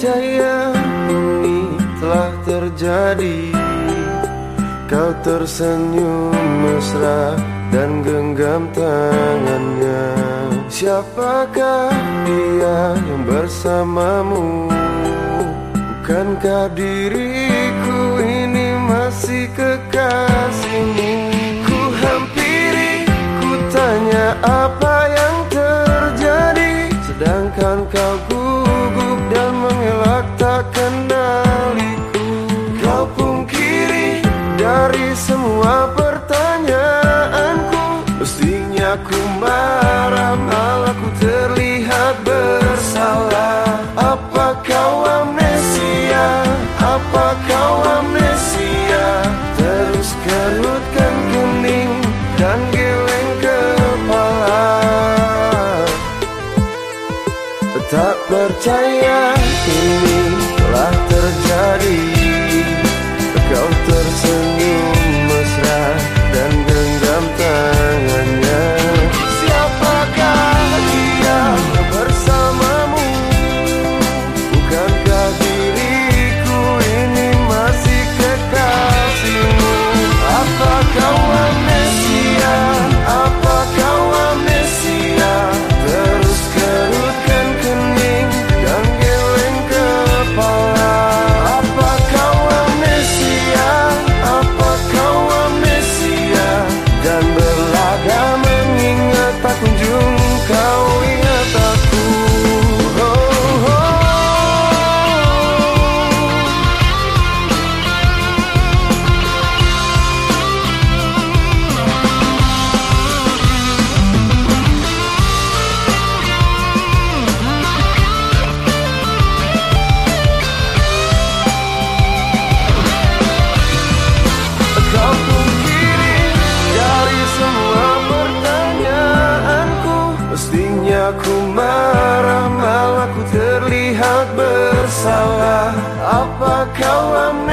percaya ini telah terjadi. Kau tersenyum mesra dan genggam tangannya. Siapakah dia yang bersamamu? Bukankah diriku ini masih kekasihmu? Ku hampiri, ku tanya apa aku marah malah ku terlihat bersalah Apa kau amnesia? Apa kau amnesia? Terus kerutkan kening dan geleng kepala Tetap percaya ini telah terjadi but when you. terlihat bersalah. Apa kau ambil